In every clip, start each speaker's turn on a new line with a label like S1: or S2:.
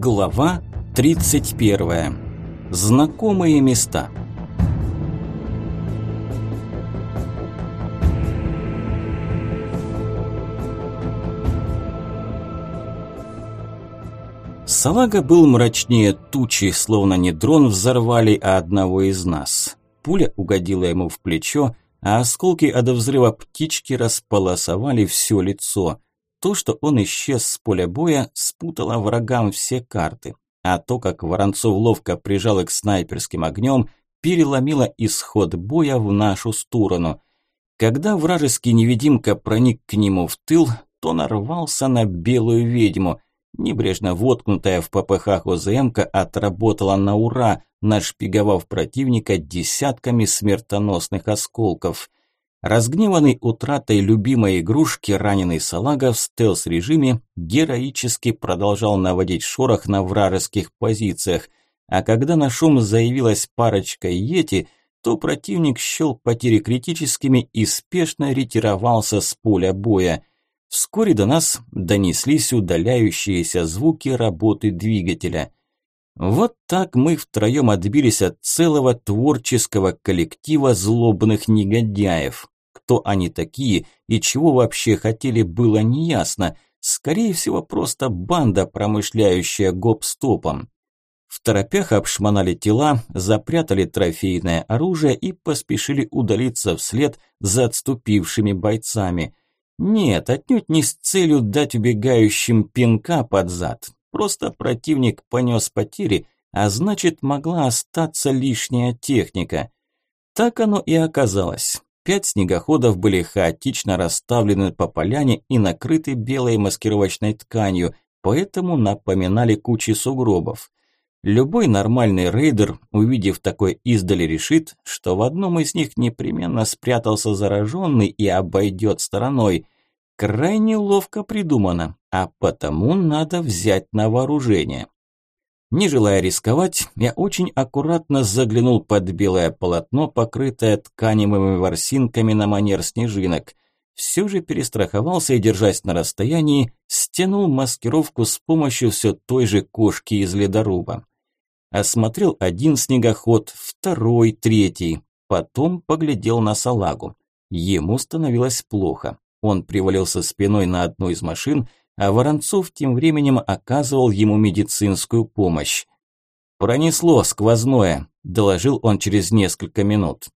S1: Глава 31. Знакомые места. Салага был мрачнее тучи, словно не дрон взорвали, а одного из нас. Пуля угодила ему в плечо, а осколки от взрыва птички располосовали все лицо. То, что он исчез с поля боя, спутало врагам все карты, а то, как Воронцов ловко прижал их снайперским огнем, переломило исход боя в нашу сторону. Когда вражеский невидимка проник к нему в тыл, то нарвался на белую ведьму. Небрежно воткнутая в ППХ ОЗМка отработала на ура, нашпиговав противника десятками смертоносных осколков. Разгневанный утратой любимой игрушки, раненый салага в стелс-режиме героически продолжал наводить шорох на вражеских позициях, а когда на шум заявилась парочка йети, то противник счел потери критическими и спешно ретировался с поля боя. Вскоре до нас донеслись удаляющиеся звуки работы двигателя. Вот так мы втроем отбились от целого творческого коллектива злобных негодяев. Кто они такие и чего вообще хотели, было неясно. Скорее всего, просто банда, промышляющая гоп-стопом. В торопях обшмонали тела, запрятали трофейное оружие и поспешили удалиться вслед за отступившими бойцами. Нет, отнюдь не с целью дать убегающим пинка под зад. Просто противник понес потери, а значит могла остаться лишняя техника. Так оно и оказалось. Пять снегоходов были хаотично расставлены по поляне и накрыты белой маскировочной тканью, поэтому напоминали кучи сугробов. Любой нормальный рейдер, увидев такой издали, решит, что в одном из них непременно спрятался зараженный и обойдет стороной. Крайне ловко придумано, а потому надо взять на вооружение. Не желая рисковать, я очень аккуратно заглянул под белое полотно, покрытое тканевыми ворсинками на манер снежинок. Все же перестраховался и, держась на расстоянии, стянул маскировку с помощью все той же кошки из ледоруба. Осмотрел один снегоход, второй, третий. Потом поглядел на салагу. Ему становилось плохо. Он привалился спиной на одну из машин, а Воронцов тем временем оказывал ему медицинскую помощь. «Пронесло сквозное», – доложил он через несколько минут.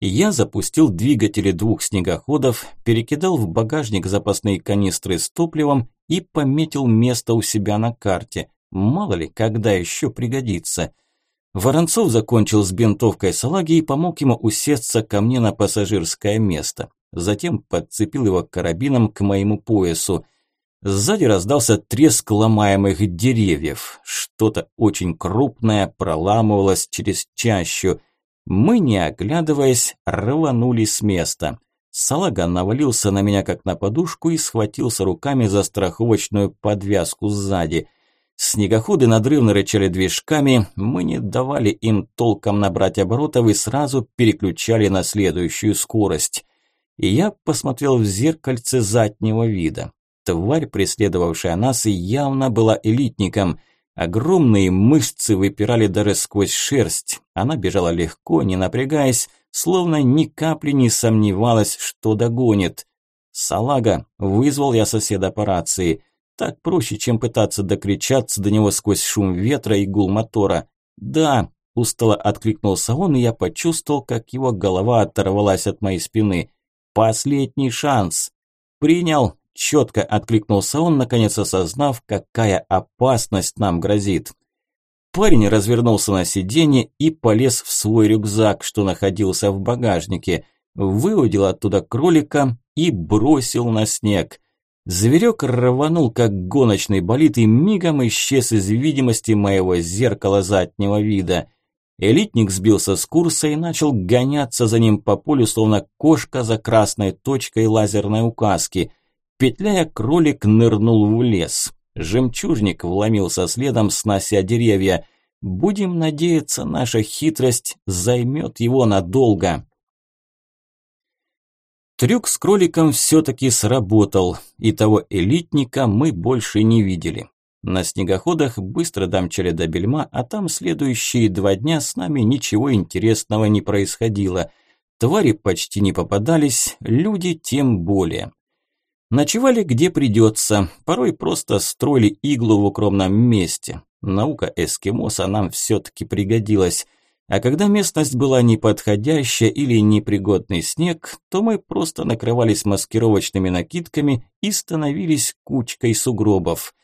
S1: Я запустил двигатели двух снегоходов, перекидал в багажник запасные канистры с топливом и пометил место у себя на карте. Мало ли, когда еще пригодится. Воронцов закончил с бинтовкой салаги и помог ему усесться ко мне на пассажирское место затем подцепил его карабином к моему поясу. Сзади раздался треск ломаемых деревьев. Что-то очень крупное проламывалось через чащу. Мы, не оглядываясь, рванули с места. Салага навалился на меня как на подушку и схватился руками за страховочную подвязку сзади. Снегоходы надрывно рычали движками, мы не давали им толком набрать оборотов и сразу переключали на следующую скорость и я посмотрел в зеркальце заднего вида. Тварь, преследовавшая нас, явно была элитником. Огромные мышцы выпирали даже сквозь шерсть. Она бежала легко, не напрягаясь, словно ни капли не сомневалась, что догонит. «Салага!» – вызвал я соседа по рации. Так проще, чем пытаться докричаться до него сквозь шум ветра и гул мотора. «Да!» – устало откликнулся он, и я почувствовал, как его голова оторвалась от моей спины – Последний шанс. Принял. Четко откликнулся он, наконец осознав, какая опасность нам грозит. Парень развернулся на сиденье и полез в свой рюкзак, что находился в багажнике, выудил оттуда кролика и бросил на снег. Зверек рванул, как гоночный болид, и мигом исчез из видимости моего зеркала заднего вида – Элитник сбился с курса и начал гоняться за ним по полю, словно кошка за красной точкой лазерной указки. Петляя, кролик нырнул в лес. Жемчужник вломился следом, снося деревья. Будем надеяться, наша хитрость займет его надолго. Трюк с кроликом все-таки сработал, и того элитника мы больше не видели. На снегоходах быстро домчали до Бельма, а там следующие два дня с нами ничего интересного не происходило. Твари почти не попадались, люди тем более. Ночевали где придется, порой просто строили иглу в укромном месте. Наука эскимоса нам все-таки пригодилась. А когда местность была неподходящая или непригодный снег, то мы просто накрывались маскировочными накидками и становились кучкой сугробов.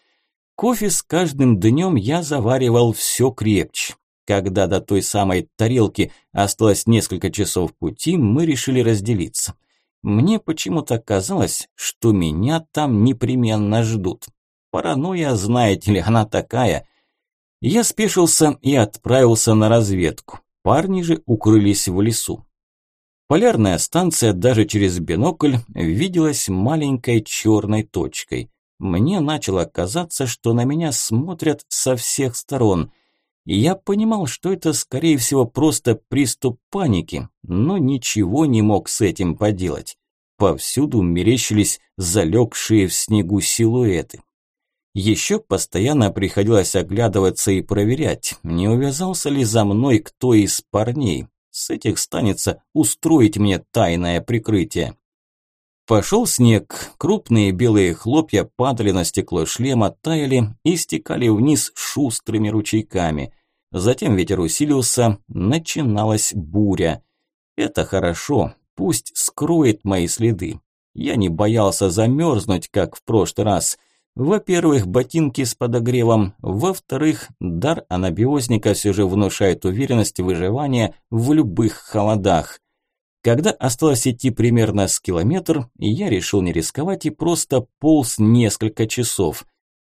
S1: Кофе с каждым днем я заваривал все крепче. Когда до той самой тарелки осталось несколько часов пути, мы решили разделиться. Мне почему-то казалось, что меня там непременно ждут. Паранойя, знаете ли, она такая – я спешился и отправился на разведку. Парни же укрылись в лесу. Полярная станция даже через бинокль виделась маленькой черной точкой. Мне начало казаться, что на меня смотрят со всех сторон. И я понимал, что это, скорее всего, просто приступ паники, но ничего не мог с этим поделать. Повсюду мерещились залегшие в снегу силуэты. Еще постоянно приходилось оглядываться и проверять, не увязался ли за мной кто из парней. С этих станется устроить мне тайное прикрытие. Пошел снег, крупные белые хлопья падали на стекло шлема, таяли и стекали вниз шустрыми ручейками. Затем ветер усилился, начиналась буря. Это хорошо, пусть скроет мои следы. Я не боялся замерзнуть, как в прошлый раз – во-первых, ботинки с подогревом. Во-вторых, дар анабиозника все же внушает уверенность выживания в любых холодах. Когда осталось идти примерно с километр, я решил не рисковать и просто полз несколько часов.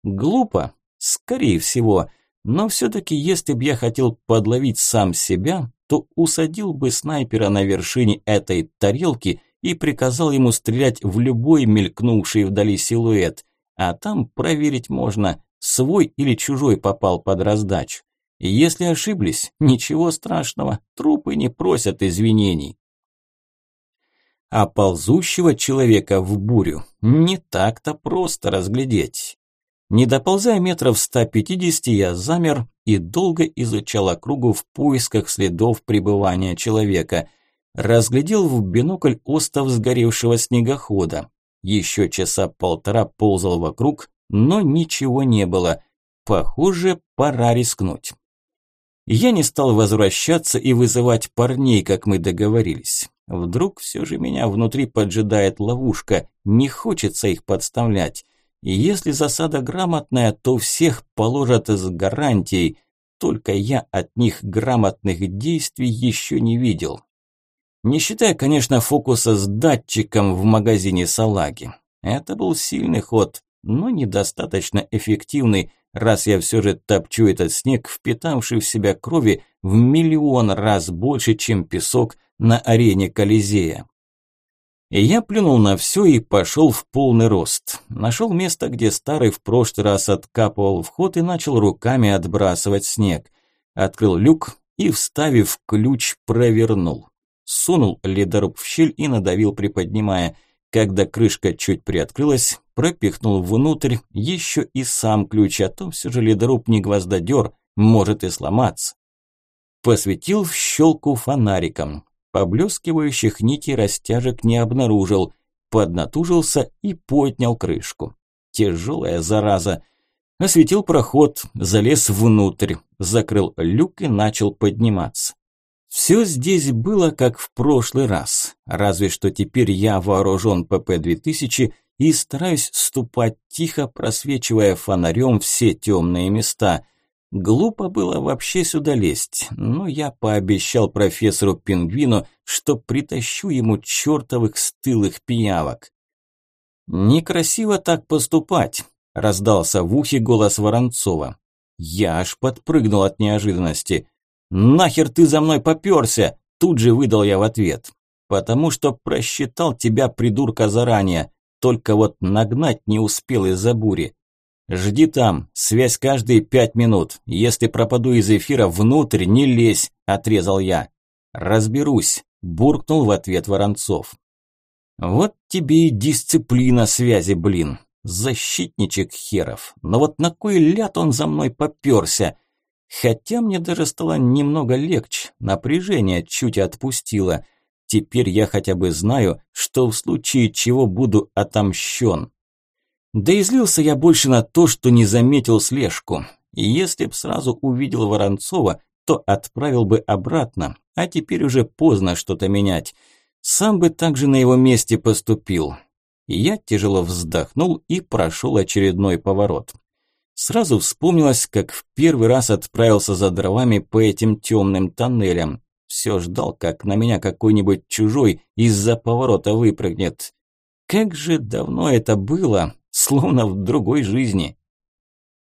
S1: Глупо? Скорее всего. Но все-таки, если бы я хотел подловить сам себя, то усадил бы снайпера на вершине этой тарелки и приказал ему стрелять в любой мелькнувший вдали силуэт – а там проверить можно, свой или чужой попал под раздачу. И если ошиблись, ничего страшного, трупы не просят извинений. А ползущего человека в бурю не так-то просто разглядеть. Не доползая метров 150, я замер и долго изучал округу в поисках следов пребывания человека. Разглядел в бинокль остов сгоревшего снегохода. Еще часа полтора ползал вокруг, но ничего не было. Похоже, пора рискнуть. Я не стал возвращаться и вызывать парней, как мы договорились. Вдруг все же меня внутри поджидает ловушка, не хочется их подставлять. И если засада грамотная, то всех положат с гарантией, только я от них грамотных действий еще не видел. Не считая, конечно, фокуса с датчиком в магазине салаги. Это был сильный ход, но недостаточно эффективный, раз я все же топчу этот снег, впитавший в себя крови в миллион раз больше, чем песок на арене Колизея. И я плюнул на все и пошел в полный рост. Нашел место, где старый в прошлый раз откапывал вход и начал руками отбрасывать снег. Открыл люк и, вставив ключ, провернул сунул ледоруб в щель и надавил, приподнимая. Когда крышка чуть приоткрылась, пропихнул внутрь еще и сам ключ, а то все же ледоруб не гвоздодер, может и сломаться. Посветил в щелку фонариком. Поблескивающих нитей растяжек не обнаружил. Поднатужился и поднял крышку. Тяжелая зараза. Осветил проход, залез внутрь, закрыл люк и начал подниматься. Все здесь было как в прошлый раз, разве что теперь я вооружен ПП-2000 и стараюсь ступать тихо, просвечивая фонарем все темные места. Глупо было вообще сюда лезть, но я пообещал профессору Пингвину, что притащу ему чертовых стылых пиявок. «Некрасиво так поступать», – раздался в ухе голос Воронцова. Я аж подпрыгнул от неожиданности. «Нахер ты за мной попёрся?» Тут же выдал я в ответ. «Потому что просчитал тебя, придурка, заранее. Только вот нагнать не успел из-за бури. Жди там, связь каждые пять минут. Если пропаду из эфира, внутрь не лезь», – отрезал я. «Разберусь», – буркнул в ответ Воронцов. «Вот тебе и дисциплина связи, блин. Защитничек херов. Но вот на кой ляд он за мной попёрся? Хотя мне даже стало немного легче, напряжение чуть отпустило. Теперь я хотя бы знаю, что в случае чего буду отомщен. Да и злился я больше на то, что не заметил слежку. И если б сразу увидел Воронцова, то отправил бы обратно, а теперь уже поздно что-то менять. Сам бы также на его месте поступил. Я тяжело вздохнул и прошел очередной поворот. Сразу вспомнилось, как в первый раз отправился за дровами по этим темным тоннелям. Все ждал, как на меня какой-нибудь чужой из-за поворота выпрыгнет. Как же давно это было, словно в другой жизни.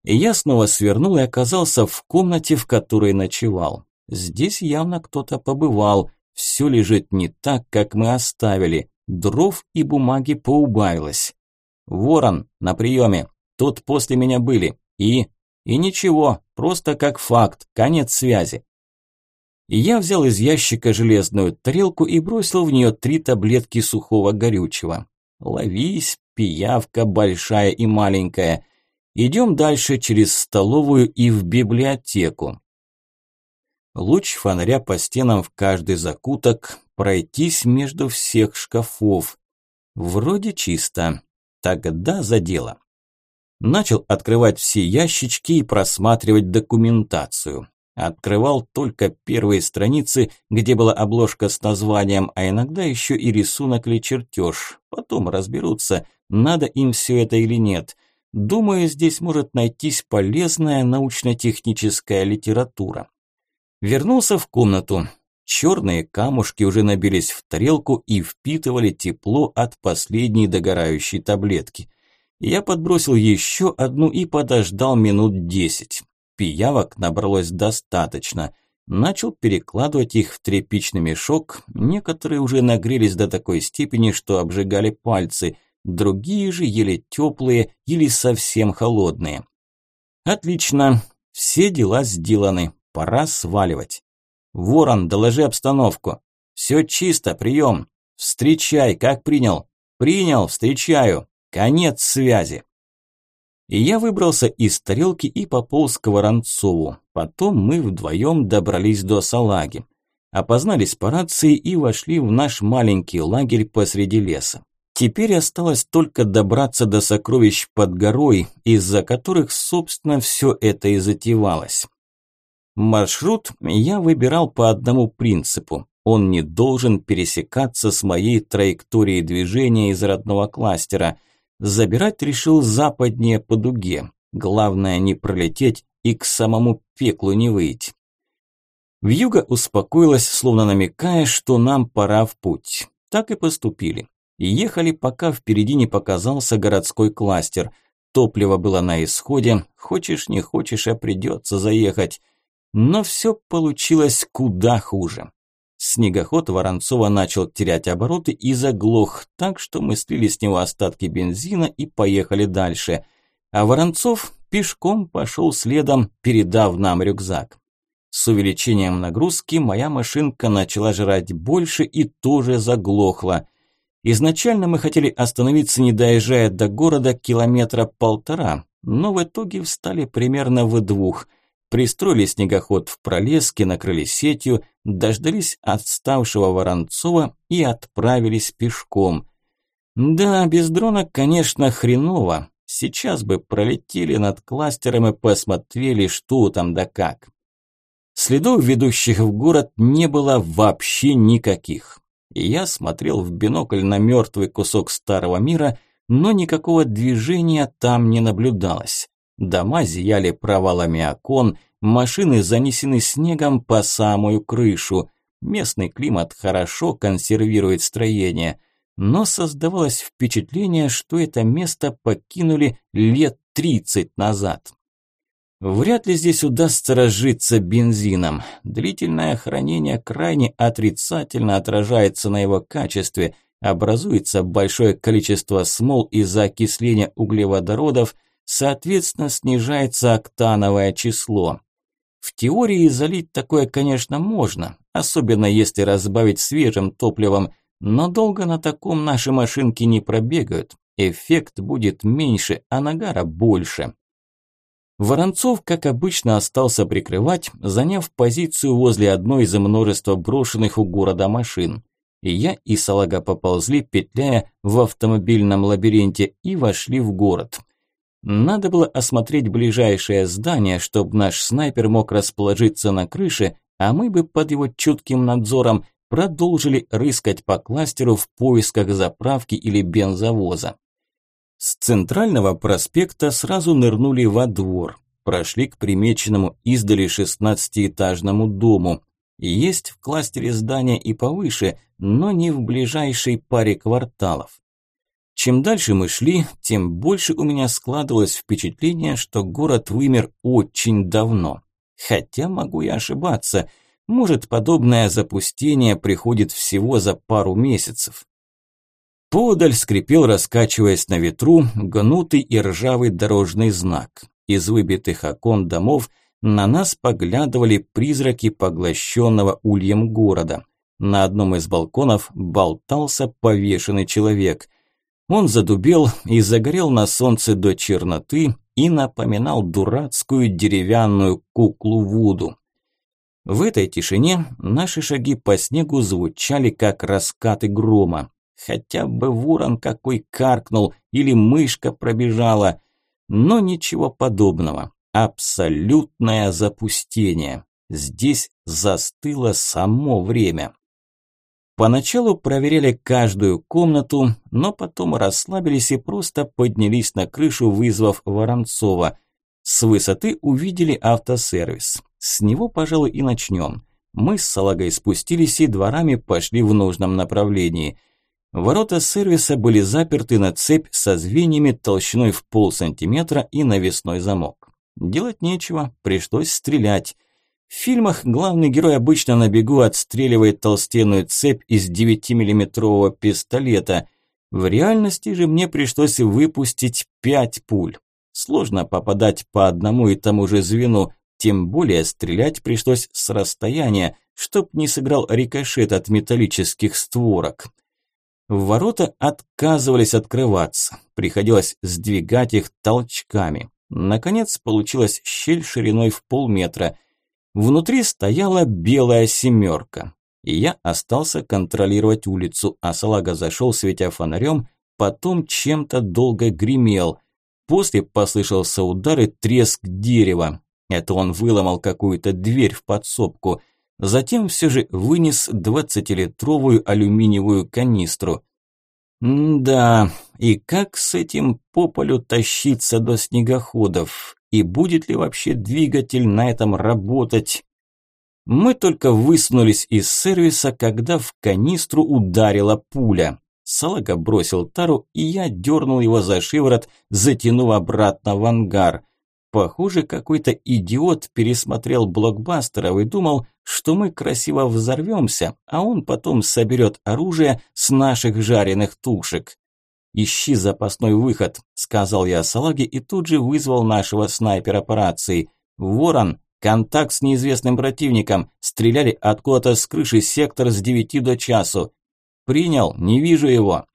S1: Я снова свернул и оказался в комнате, в которой ночевал. Здесь явно кто-то побывал, все лежит не так, как мы оставили, дров и бумаги поубавилось. Ворон, на приеме, тут после меня были, и... И ничего, просто как факт, конец связи. И я взял из ящика железную тарелку и бросил в нее три таблетки сухого горючего. Ловись, пиявка большая и маленькая. Идем дальше через столовую и в библиотеку. Луч фонаря по стенам в каждый закуток, пройтись между всех шкафов. Вроде чисто. Тогда за дело. Начал открывать все ящички и просматривать документацию. Открывал только первые страницы, где была обложка с названием, а иногда еще и рисунок или чертеж. Потом разберутся, надо им все это или нет. Думаю, здесь может найтись полезная научно-техническая литература. Вернулся в комнату. Черные камушки уже набились в тарелку и впитывали тепло от последней догорающей таблетки. Я подбросил еще одну и подождал минут десять. Пиявок набралось достаточно. Начал перекладывать их в тряпичный мешок, некоторые уже нагрелись до такой степени, что обжигали пальцы, другие же еле теплые или совсем холодные. Отлично, все дела сделаны, Пора сваливать. Ворон, доложи обстановку. Все чисто, прием. Встречай, как принял? Принял, встречаю. Конец связи. И я выбрался из тарелки и пополз к Воронцову. Потом мы вдвоем добрались до салаги. Опознались по рации и вошли в наш маленький лагерь посреди леса. Теперь осталось только добраться до сокровищ под горой, из-за которых, собственно, все это и затевалось. Маршрут я выбирал по одному принципу. Он не должен пересекаться с моей траекторией движения из родного кластера. Забирать решил западнее по дуге. Главное не пролететь и к самому пеклу не выйти. Вьюга успокоилась, словно намекая, что нам пора в путь. Так и поступили. Ехали, пока впереди не показался городской кластер. Топливо было на исходе, хочешь не хочешь, а придется заехать. Но все получилось куда хуже. Снегоход Воронцова начал терять обороты и заглох, так что мы слили с него остатки бензина и поехали дальше. А Воронцов пешком пошел следом, передав нам рюкзак. С увеличением нагрузки моя машинка начала жрать больше и тоже заглохла. Изначально мы хотели остановиться, не доезжая до города километра полтора, но в итоге встали примерно в двух – пристроили снегоход в пролеске, накрыли сетью, дождались отставшего Воронцова и отправились пешком. Да, без дрона, конечно, хреново. Сейчас бы пролетели над кластером и посмотрели, что там да как. Следов, ведущих в город, не было вообще никаких. Я смотрел в бинокль на мертвый кусок старого мира, но никакого движения там не наблюдалось. Дома зияли провалами окон, машины занесены снегом по самую крышу. Местный климат хорошо консервирует строение, но создавалось впечатление, что это место покинули лет 30 назад. Вряд ли здесь удастся разжиться бензином. Длительное хранение крайне отрицательно отражается на его качестве. Образуется большое количество смол из-за окисления углеводородов – соответственно, снижается октановое число. В теории залить такое, конечно, можно, особенно если разбавить свежим топливом, но долго на таком наши машинки не пробегают. Эффект будет меньше, а нагара больше. Воронцов, как обычно, остался прикрывать, заняв позицию возле одной из множества брошенных у города машин. И я и Салага поползли, петляя в автомобильном лабиринте, и вошли в город. Надо было осмотреть ближайшее здание, чтобы наш снайпер мог расположиться на крыше, а мы бы под его чутким надзором продолжили рыскать по кластеру в поисках заправки или бензовоза. С центрального проспекта сразу нырнули во двор, прошли к примеченному издали шестнадцатиэтажному дому. Есть в кластере здания и повыше, но не в ближайшей паре кварталов. Чем дальше мы шли, тем больше у меня складывалось впечатление, что город вымер очень давно. Хотя могу и ошибаться. Может, подобное запустение приходит всего за пару месяцев. Подаль скрипел, раскачиваясь на ветру, гнутый и ржавый дорожный знак. Из выбитых окон домов на нас поглядывали призраки поглощенного ульем города. На одном из балконов болтался повешенный человек. Он задубел и загорел на солнце до черноты и напоминал дурацкую деревянную куклу Вуду. В этой тишине наши шаги по снегу звучали как раскаты грома. Хотя бы ворон какой каркнул или мышка пробежала. Но ничего подобного. Абсолютное запустение. Здесь застыло само время. Поначалу проверяли каждую комнату, но потом расслабились и просто поднялись на крышу, вызвав Воронцова. С высоты увидели автосервис. С него, пожалуй, и начнем. Мы с Салагой спустились и дворами пошли в нужном направлении – Ворота сервиса были заперты на цепь со звеньями толщиной в полсантиметра и навесной замок. Делать нечего, пришлось стрелять. В фильмах главный герой обычно на бегу отстреливает толстенную цепь из 9-миллиметрового пистолета. В реальности же мне пришлось выпустить пять пуль. Сложно попадать по одному и тому же звену, тем более стрелять пришлось с расстояния, чтоб не сыграл рикошет от металлических створок. Ворота отказывались открываться, приходилось сдвигать их толчками. Наконец получилась щель шириной в полметра. Внутри стояла белая семерка. И я остался контролировать улицу, а Салага зашел, светя фонарем, потом чем-то долго гремел. После послышался удар и треск дерева. Это он выломал какую-то дверь в подсобку. Затем все же вынес 20-литровую алюминиевую канистру. да, и как с этим по полю тащиться до снегоходов? И будет ли вообще двигатель на этом работать? Мы только высунулись из сервиса, когда в канистру ударила пуля. Салага бросил тару, и я дернул его за шиворот, затянув обратно в ангар. Похоже, какой-то идиот пересмотрел блокбастеров и думал, что мы красиво взорвемся, а он потом соберет оружие с наших жареных тушек. «Ищи запасной выход», – сказал я Салаге и тут же вызвал нашего снайпера операции. «Ворон, контакт с неизвестным противником. Стреляли откуда-то с крыши сектор с девяти до часу. Принял, не вижу его».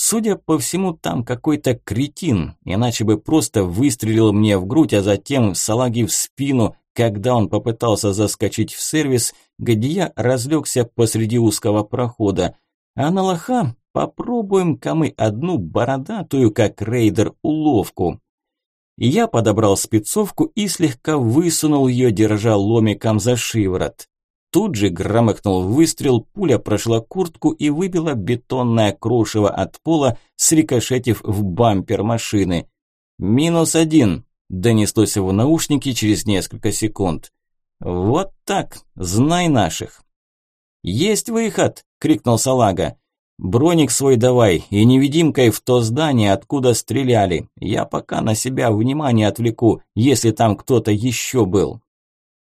S1: Судя по всему, там какой-то кретин, иначе бы просто выстрелил мне в грудь, а затем салаги в спину, когда он попытался заскочить в сервис, где я разлегся посреди узкого прохода. А на лоха попробуем-ка мы одну бородатую, как рейдер, уловку. Я подобрал спецовку и слегка высунул ее, держа ломиком за шиворот. Тут же громыхнул выстрел, пуля прошла куртку и выбила бетонное крошево от пола, срикошетив в бампер машины. «Минус один», – донеслось в наушники через несколько секунд. «Вот так, знай наших». «Есть выход!» – крикнул Салага. «Броник свой давай и невидимкой в то здание, откуда стреляли. Я пока на себя внимание отвлеку, если там кто-то еще был».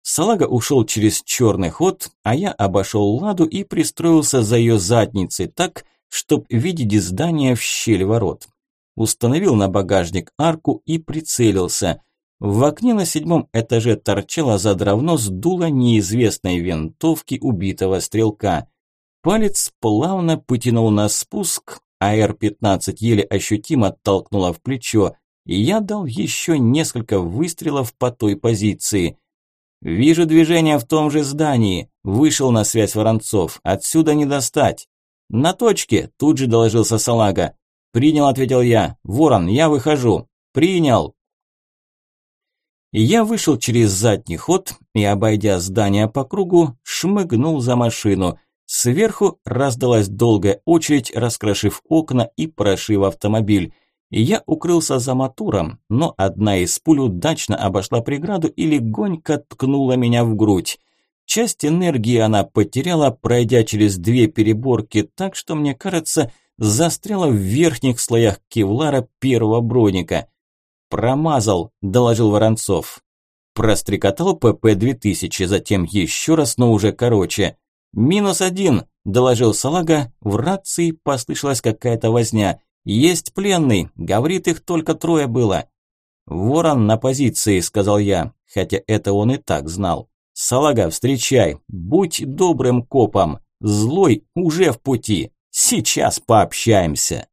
S1: Салага ушел через черный ход, а я обошел ладу и пристроился за ее задницей так, чтоб видеть здание в щель ворот. Установил на багажник арку и прицелился. В окне на седьмом этаже торчало задравно с дула неизвестной винтовки убитого стрелка. Палец плавно потянул на спуск, АР-15 еле ощутимо толкнула в плечо, и я дал еще несколько выстрелов по той позиции. «Вижу движение в том же здании», – вышел на связь Воронцов, «отсюда не достать». «На точке», – тут же доложился Салага. «Принял», – ответил я. «Ворон, я выхожу». «Принял». Я вышел через задний ход и, обойдя здание по кругу, шмыгнул за машину. Сверху раздалась долгая очередь, раскрошив окна и прошив автомобиль. Я укрылся за мотором, но одна из пуль удачно обошла преграду и легонько ткнула меня в грудь. Часть энергии она потеряла, пройдя через две переборки, так что, мне кажется, застряла в верхних слоях кевлара первого броника. «Промазал», – доложил Воронцов. Прострекотал ПП-2000, затем еще раз, но уже короче. «Минус один», – доложил Салага, в рации послышалась какая-то возня. «Есть пленный, говорит, их только трое было». «Ворон на позиции», – сказал я, хотя это он и так знал. «Салага, встречай, будь добрым копом, злой уже в пути, сейчас пообщаемся».